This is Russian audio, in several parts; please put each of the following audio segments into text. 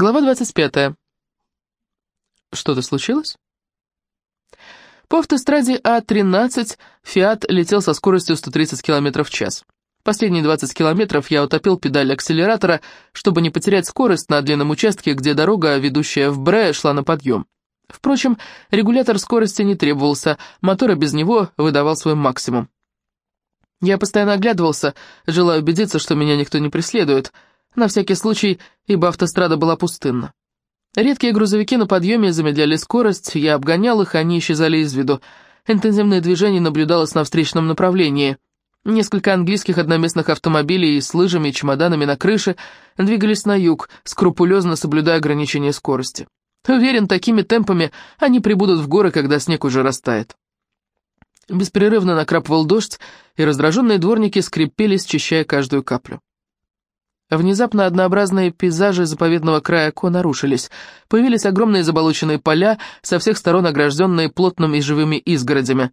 Глава 25. Что-то случилось? По автостраде А-13 «Фиат» летел со скоростью 130 км в час. Последние 20 километров я утопил педаль акселератора, чтобы не потерять скорость на длинном участке, где дорога, ведущая в Бре, шла на подъем. Впрочем, регулятор скорости не требовался, мотор без него выдавал свой максимум. Я постоянно оглядывался, желая убедиться, что меня никто не преследует, на всякий случай, ибо автострада была пустынна. Редкие грузовики на подъеме замедляли скорость, я обгонял их, они исчезали из виду. Интенсивное движение наблюдалось на встречном направлении. Несколько английских одноместных автомобилей с лыжами и чемоданами на крыше двигались на юг, скрупулезно соблюдая ограничения скорости. Уверен, такими темпами они прибудут в горы, когда снег уже растает. Беспрерывно накрапывал дождь, и раздраженные дворники скрипели, счищая каждую каплю. Внезапно однообразные пейзажи заповедного края Ко нарушились. Появились огромные заболоченные поля, со всех сторон огражденные плотными и живыми изгородями.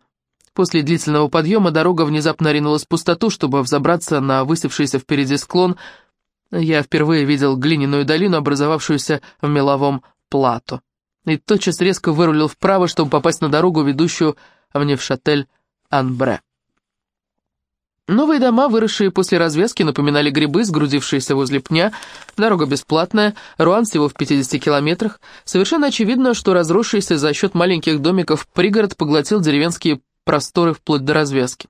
После длительного подъема дорога внезапно ринулась в пустоту, чтобы взобраться на высевшийся впереди склон. Я впервые видел глиняную долину, образовавшуюся в меловом плато. И тотчас резко вырулил вправо, чтобы попасть на дорогу, ведущую в Невшатель-Анбре. Новые дома, выросшие после развязки, напоминали грибы, сгрудившиеся возле пня. Дорога бесплатная, Руан всего в 50 километрах. Совершенно очевидно, что разросшийся за счет маленьких домиков пригород поглотил деревенские просторы вплоть до развязки.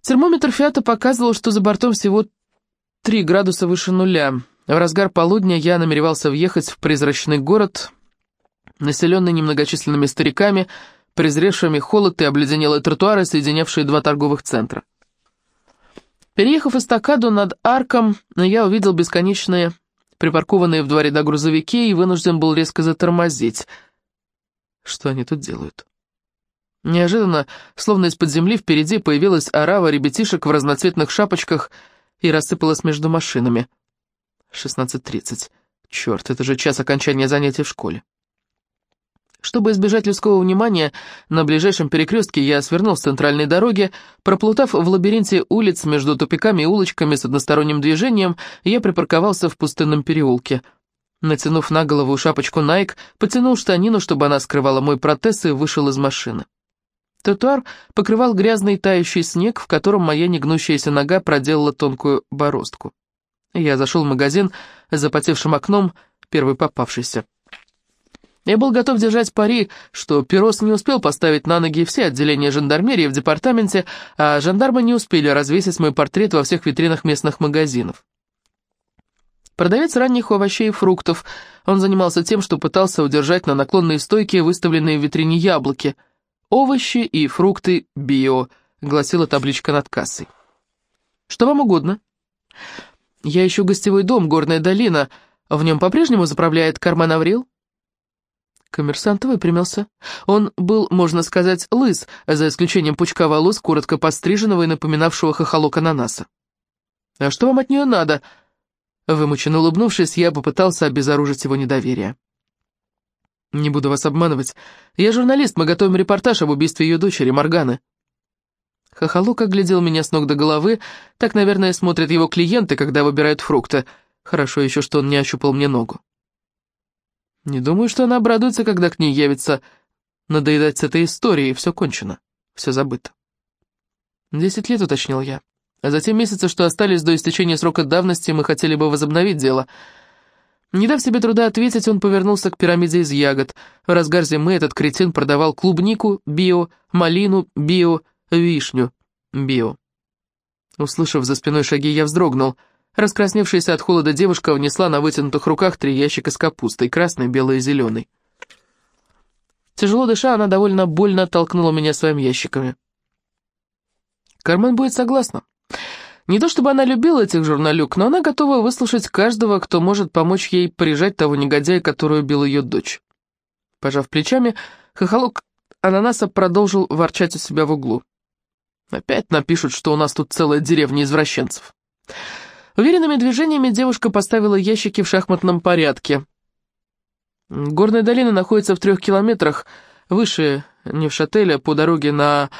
Термометр Фиата показывал, что за бортом всего 3 градуса выше нуля. В разгар полудня я намеревался въехать в призрачный город, населенный немногочисленными стариками, презревшими холод и обледенелые тротуары, соединявшие два торговых центра. Переехав эстакаду над арком, я увидел бесконечные припаркованные в два ряда грузовики и вынужден был резко затормозить. Что они тут делают? Неожиданно, словно из-под земли, впереди появилась орава ребятишек в разноцветных шапочках и рассыпалась между машинами. 16.30. Черт, это же час окончания занятий в школе. Чтобы избежать людского внимания, на ближайшем перекрестке я свернул с центральной дороги, проплутав в лабиринте улиц между тупиками и улочками с односторонним движением, я припарковался в пустынном переулке. Натянув на голову шапочку Nike, потянул штанину, чтобы она скрывала мой протез, и вышел из машины. Тротуар покрывал грязный тающий снег, в котором моя негнущаяся нога проделала тонкую бороздку. Я зашел в магазин с запотевшим окном, первый попавшийся. Я был готов держать пари, что Перос не успел поставить на ноги все отделения жандармерии в департаменте, а жандармы не успели развесить мой портрет во всех витринах местных магазинов. Продавец ранних овощей и фруктов. Он занимался тем, что пытался удержать на наклонной стойке выставленные в витрине яблоки. «Овощи и фрукты био», — гласила табличка над кассой. «Что вам угодно?» «Я ищу гостевой дом, горная долина. В нем по-прежнему заправляет Кармен Аврил?» Коммерсант выпрямился. Он был, можно сказать, лыс, за исключением пучка волос, коротко постриженного и напоминавшего хохолок ананаса. «А что вам от нее надо?» Вымученно улыбнувшись, я попытался обезоружить его недоверие. «Не буду вас обманывать. Я журналист, мы готовим репортаж об убийстве ее дочери, Морганы». Хохолок оглядел меня с ног до головы, так, наверное, смотрят его клиенты, когда выбирают фрукты. Хорошо еще, что он не ощупал мне ногу. Не думаю, что она обрадуется, когда к ней явится надоедать с этой историей, и все кончено, все забыто. Десять лет, уточнил я. А за те месяцы, что остались до истечения срока давности, мы хотели бы возобновить дело. Не дав себе труда ответить, он повернулся к пирамиде из ягод. В разгар зимы этот кретин продавал клубнику, био, малину, био, вишню, био. Услышав за спиной шаги, я вздрогнул — Раскрасневшаяся от холода девушка внесла на вытянутых руках три ящика с капустой, красной, белой и зеленой. Тяжело дыша, она довольно больно оттолкнула меня своими ящиками. Кармен будет согласна. Не то чтобы она любила этих журналюк, но она готова выслушать каждого, кто может помочь ей прижать того негодяя, который убил ее дочь. Пожав плечами, хохолок ананаса продолжил ворчать у себя в углу. Опять напишут, что у нас тут целая деревня извращенцев. Уверенными движениями девушка поставила ящики в шахматном порядке. Горная долина находится в трех километрах выше Невшателя по дороге на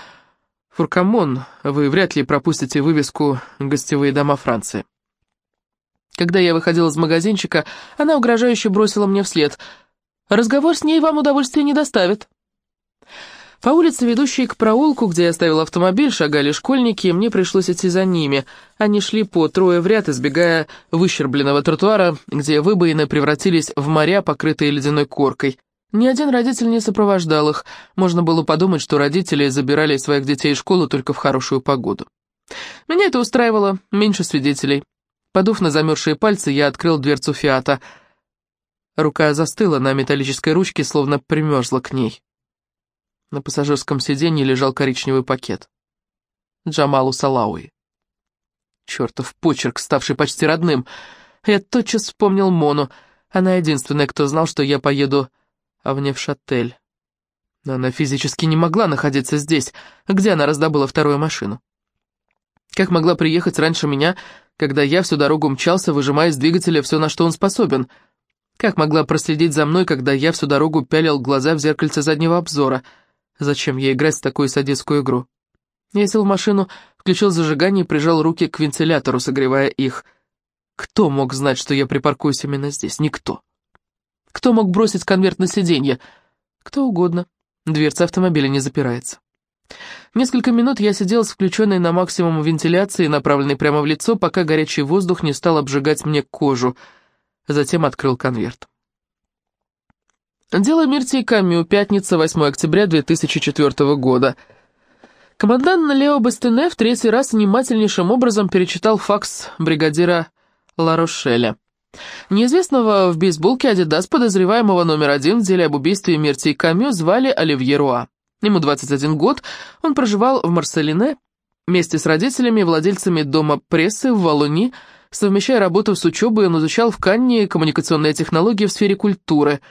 Фуркамон. Вы вряд ли пропустите вывеску «Гостевые дома Франции». Когда я выходил из магазинчика, она угрожающе бросила мне вслед. «Разговор с ней вам удовольствия не доставит». По улице, ведущей к проулку, где я оставил автомобиль, шагали школьники, и мне пришлось идти за ними. Они шли по трое в ряд, избегая выщербленного тротуара, где выбоины превратились в моря, покрытые ледяной коркой. Ни один родитель не сопровождал их. Можно было подумать, что родители забирали своих детей из школы только в хорошую погоду. Меня это устраивало, меньше свидетелей. Подув на замерзшие пальцы, я открыл дверцу Фиата. Рука застыла на металлической ручке, словно примерзла к ней. На пассажирском сиденье лежал коричневый пакет. Джамалу Салауи. Чертов почерк, ставший почти родным. Я тотчас вспомнил Мону. Она единственная, кто знал, что я поеду в Невшатель. Но она физически не могла находиться здесь. Где она раздобыла вторую машину? Как могла приехать раньше меня, когда я всю дорогу мчался, выжимая из двигателя все, на что он способен? Как могла проследить за мной, когда я всю дорогу пялил глаза в зеркальце заднего обзора — Зачем ей играть в такую садистскую игру? Я сел в машину, включил зажигание и прижал руки к вентилятору, согревая их. Кто мог знать, что я припаркуюсь именно здесь? Никто. Кто мог бросить конверт на сиденье? Кто угодно. Дверца автомобиля не запирается. Несколько минут я сидел с включенной на максимум вентиляцией, направленной прямо в лицо, пока горячий воздух не стал обжигать мне кожу. Затем открыл конверт. Дело Мирти Камю, пятница, 8 октября 2004 года. Командант Лео Бастене в третий раз внимательнейшим образом перечитал факс бригадира Ларошеля. Неизвестного в бейсболке Адидас, подозреваемого номер один в деле об убийстве Мирти Камю, звали Оливье Руа. Ему 21 год, он проживал в Марселине вместе с родителями и владельцами дома прессы в Валуни, совмещая работу с учебой, он изучал в Канне коммуникационные технологии в сфере культуры –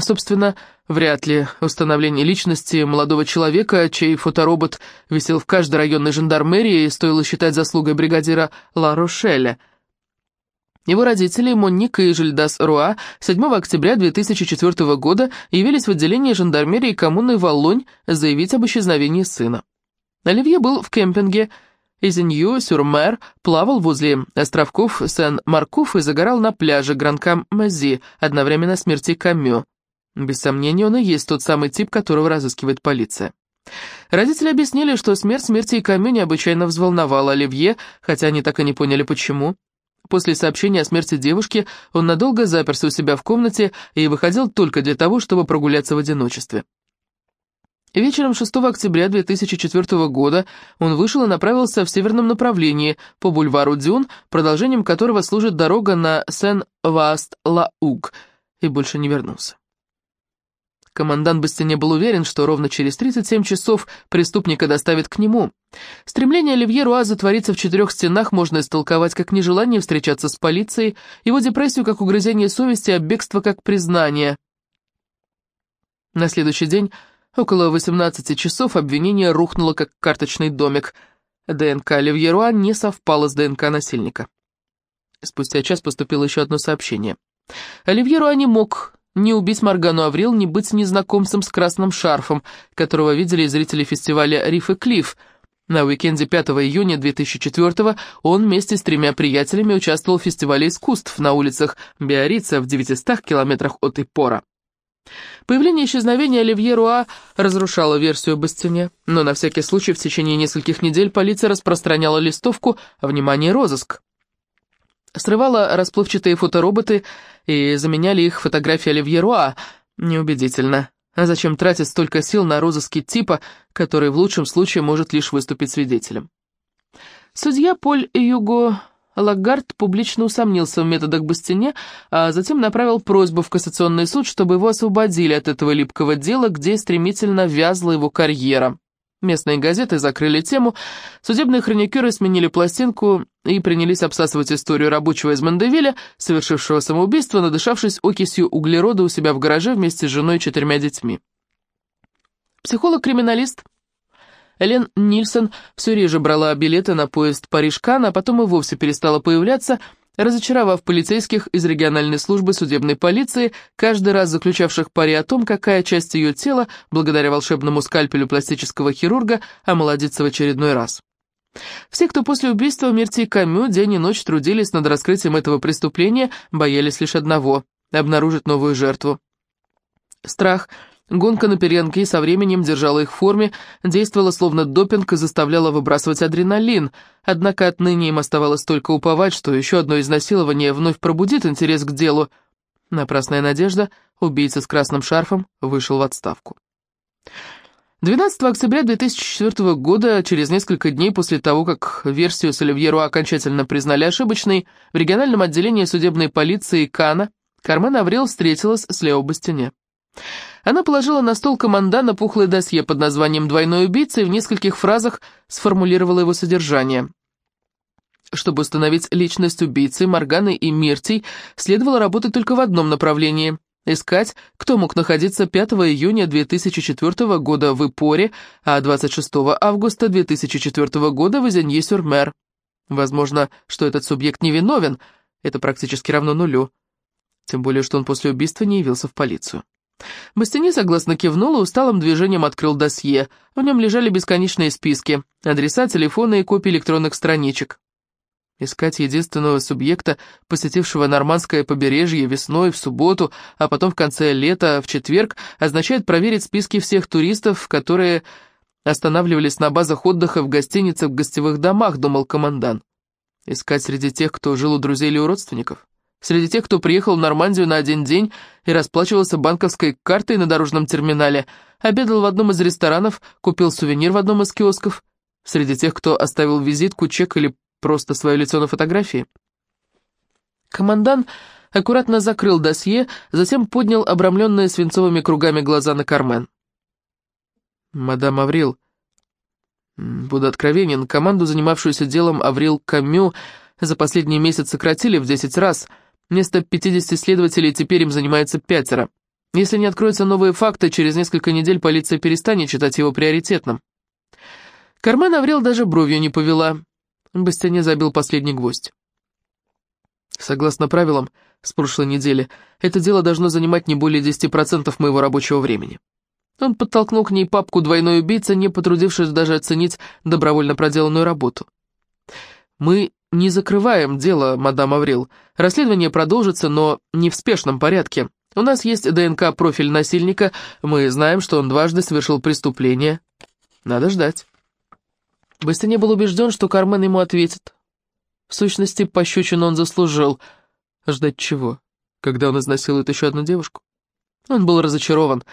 Собственно, вряд ли установление личности молодого человека, чей фоторобот висел в каждой районной жандармерии, стоило считать заслугой бригадира Ла Рошеля. Его родители, Монника и Жильдас Руа, 7 октября 2004 года явились в отделение жандармерии коммуны Валлонь заявить об исчезновении сына. Оливье был в кемпинге Изенью-Сюрмер, плавал возле островков Сен-Маркуф и загорал на пляже Гранкам-Мази, одновременно смерти Камю. Без сомнения, он и есть тот самый тип, которого разыскивает полиция. Родители объяснили, что смерть смерти Камю необычайно взволновала Оливье, хотя они так и не поняли, почему. После сообщения о смерти девушки он надолго заперся у себя в комнате и выходил только для того, чтобы прогуляться в одиночестве. Вечером 6 октября 2004 года он вышел и направился в северном направлении, по бульвару Дюн, продолжением которого служит дорога на Сен-Васт-Ла-Уг, и больше не вернулся. Командант Бастине был уверен, что ровно через 37 часов преступника доставят к нему. Стремление Оливье Руа затвориться в четырех стенах можно истолковать как нежелание встречаться с полицией, его депрессию как угрызение совести, а бегство как признание. На следующий день Около 18 часов обвинение рухнуло как карточный домик. ДНК Оливьеруа не совпало с ДНК насильника. Спустя час поступило еще одно сообщение. Оливьеруа не мог ни убить Маргану Аврил, ни быть незнакомцем с красным шарфом, которого видели зрители фестиваля «Риф и Клифф». На уикенде 5 июня 2004 он вместе с тремя приятелями участвовал в фестивале искусств на улицах Биорица в 900 километрах от Ипора. Появление исчезновения Оливье Руа разрушало версию об истине, но на всякий случай в течение нескольких недель полиция распространяла листовку «Внимание, розыск!». Срывала расплывчатые фотороботы и заменяли их фотографии Оливье Руа. Неубедительно. А зачем тратить столько сил на розыски типа, который в лучшем случае может лишь выступить свидетелем? Судья Поль Юго Лагард публично усомнился в методах Бастине, а затем направил просьбу в кассационный суд, чтобы его освободили от этого липкого дела, где стремительно вязла его карьера. Местные газеты закрыли тему, судебные хроникеры сменили пластинку и принялись обсасывать историю рабочего из Мандевиля, совершившего самоубийство, надышавшись окисью углерода у себя в гараже вместе с женой и четырьмя детьми. Психолог-криминалист Элен Нильсон все реже брала билеты на поезд Париж-Кан, а потом и вовсе перестала появляться, разочаровав полицейских из региональной службы судебной полиции, каждый раз заключавших пари о том, какая часть ее тела, благодаря волшебному скальпелю пластического хирурга, омолодится в очередной раз. Все, кто после убийства Мерти и Камю день и ночь трудились над раскрытием этого преступления, боялись лишь одного — обнаружить новую жертву. Страх, гонка на перегонки со временем держала их в форме, действовала словно допинг и заставляла выбрасывать адреналин, однако отныне им оставалось только уповать, что еще одно изнасилование вновь пробудит интерес к делу. Напрасная надежда, убийца с красным шарфом вышел в отставку. 12 октября 2004 года, через несколько дней после того, как версию с Оливьеру окончательно признали ошибочной, в региональном отделении судебной полиции Кана Кармен Аврил встретилась с Лео Бастине. Она положила на стол командана пухлое досье под названием «Двойной убийца» и в нескольких фразах сформулировала его содержание. Чтобы установить личность убийцы, Морганы и Миртий следовало работать только в одном направлении – Искать, кто мог находиться 5 июня 2004 года в Ипоре, а 26 августа 2004 года в Изенье-Сюр-Мер. Возможно, что этот субъект невиновен, это практически равно нулю. Тем более, что он после убийства не явился в полицию. Бастини согласно кивнул и усталым движением открыл досье. В нем лежали бесконечные списки, адреса, телефоны и копии электронных страничек. Искать единственного субъекта, посетившего нормандское побережье весной, в субботу, а потом в конце лета, в четверг, означает проверить списки всех туристов, которые останавливались на базах отдыха в гостиницах, в гостевых домах, думал командан. Искать среди тех, кто жил у друзей или у родственников. Среди тех, кто приехал в Нормандию на один день и расплачивался банковской картой на дорожном терминале, обедал в одном из ресторанов, купил сувенир в одном из киосков. Среди тех, кто оставил визитку, чек или просто свое лицо на фотографии. Командан аккуратно закрыл досье, затем поднял обрамленные свинцовыми кругами глаза на Кармен. «Мадам Аврил, буду откровенен, команду, занимавшуюся делом Аврил Камю, за последний месяц сократили в 10 раз. Вместо 50 следователей теперь им занимается пятеро. Если не откроются новые факты, через несколько недель полиция перестанет считать его приоритетным». Кармен Аврил даже бровью не повела. Бастяне забил последний гвоздь. Согласно правилам с прошлой недели, это дело должно занимать не более 10% моего рабочего времени. Он подтолкнул к ней папку «Двойной убийца», не потрудившись даже оценить добровольно проделанную работу. «Мы не закрываем дело, мадам Аврил. Расследование продолжится, но не в спешном порядке. У нас есть ДНК-профиль насильника, мы знаем, что он дважды совершил преступление. Надо ждать». Бастине был убежден, что Кармен ему ответит. В сущности, пощечину он заслужил. Ждать чего? Когда он изнасилует еще одну девушку? Он был разочарован.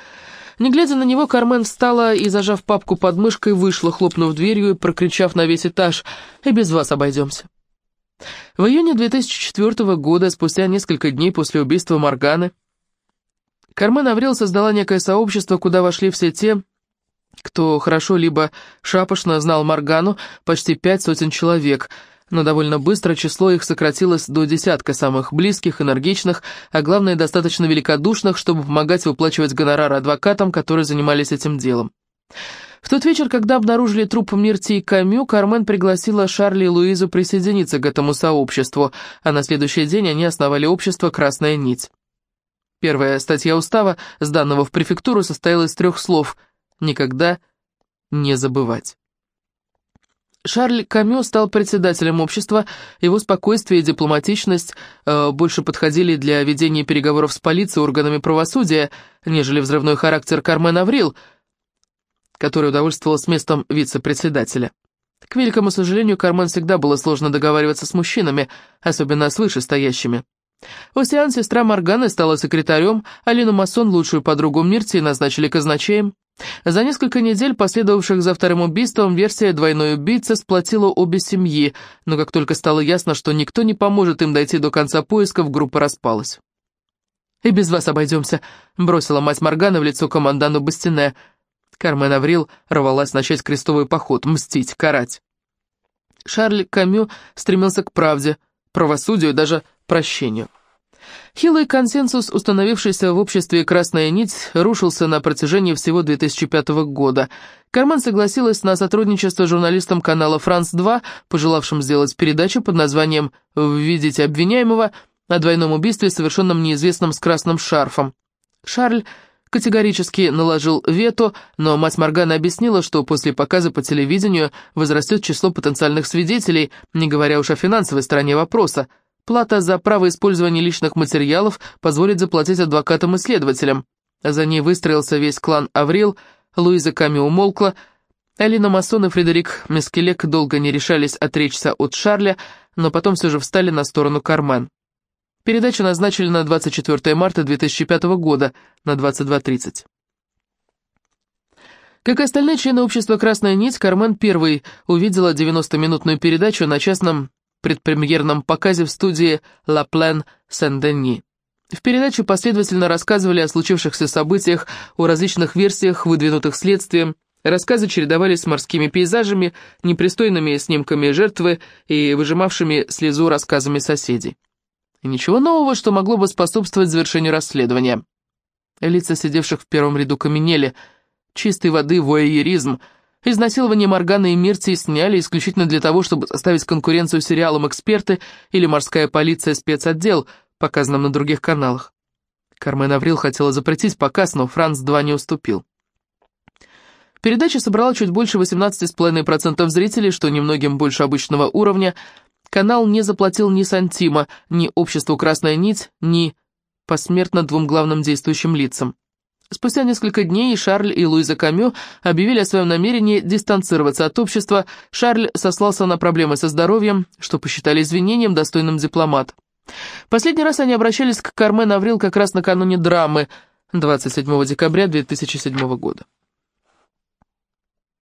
Не глядя на него, Кармен встала и, зажав папку под мышкой, вышла, хлопнув дверью и прокричав на весь этаж «И без вас обойдемся». В июне 2004 года, спустя несколько дней после убийства Морганы, Кармен Аврил создала некое сообщество, куда вошли все те, кто хорошо либо шапошно знал Моргану, почти пять сотен человек, но довольно быстро число их сократилось до десятка самых близких, энергичных, а главное, достаточно великодушных, чтобы помогать выплачивать гонорары адвокатам, которые занимались этим делом. В тот вечер, когда обнаружили труп Мирти и Камю, Кармен пригласила Шарли и Луизу присоединиться к этому сообществу, а на следующий день они основали общество «Красная нить». Первая статья устава, сданного в префектуру, состояла из трех слов – никогда не забывать. Шарль Камю стал председателем общества, его спокойствие и дипломатичность э, больше подходили для ведения переговоров с полицией и органами правосудия, нежели взрывной характер Кармен Аврил, который удовольствовался местом вице-председателя. К великому сожалению, Кармен всегда было сложно договариваться с мужчинами, особенно с вышестоящими. Осиан, сестра Морганы, стала секретарем, Алину Масон, лучшую подругу Мирти, назначили казначеем. За несколько недель, последовавших за вторым убийством, версия «двойной убийца» сплотила обе семьи, но как только стало ясно, что никто не поможет им дойти до конца поисков, группа распалась. «И без вас обойдемся», — бросила мать Моргана в лицо командану Бастине. Кармен Аврил рвалась начать крестовый поход, мстить, карать. Шарль Камю стремился к правде, правосудию и даже прощению. Хилый консенсус, установившийся в обществе «Красная нить», рушился на протяжении всего 2005 года. Кармен согласилась на сотрудничество с журналистом канала «Франс-2», пожелавшим сделать передачу под названием «Введите обвиняемого» о двойном убийстве, совершенном неизвестным с красным шарфом. Шарль категорически наложил вето, но мать Моргана объяснила, что после показа по телевидению возрастет число потенциальных свидетелей, не говоря уж о финансовой стороне вопроса. Плата за право использования личных материалов позволит заплатить адвокатам и следователям. За ней выстроился весь клан Аврил, Луиза Ками умолкла, Алина Масон и Фредерик Мескелек долго не решались отречься от Шарля, но потом все же встали на сторону Кармен. Передачу назначили на 24 марта 2005 года на 22.30. Как и остальные члены общества «Красная нить», Кармен первой увидела 90-минутную передачу на частном предпремьерном показе в студии «Ла Плен Сен-Дени». В передаче последовательно рассказывали о случившихся событиях, о различных версиях, выдвинутых следствием. Рассказы чередовались с морскими пейзажами, непристойными снимками жертвы и выжимавшими слезу рассказами соседей. И ничего нового, что могло бы способствовать завершению расследования. Лица сидевших в первом ряду каменели. Чистой воды вояеризм. Изнасилование Моргана и Мирти сняли исключительно для того, чтобы составить конкуренцию сериалам «Эксперты» или «Морская полиция. Спецотдел», показанным на других каналах. Кармен Аврил хотела запретить показ, но Франц-2 не уступил. Передача собрала чуть больше 18,5% зрителей, что немногим больше обычного уровня, Канал не заплатил ни сантима, ни обществу «Красная нить», ни посмертно двум главным действующим лицам. Спустя несколько дней Шарль и Луиза Камю объявили о своем намерении дистанцироваться от общества. Шарль сослался на проблемы со здоровьем, что посчитали извинением, достойным дипломат. Последний раз они обращались к Кармен Аврил как раз накануне драмы 27 декабря 2007 года.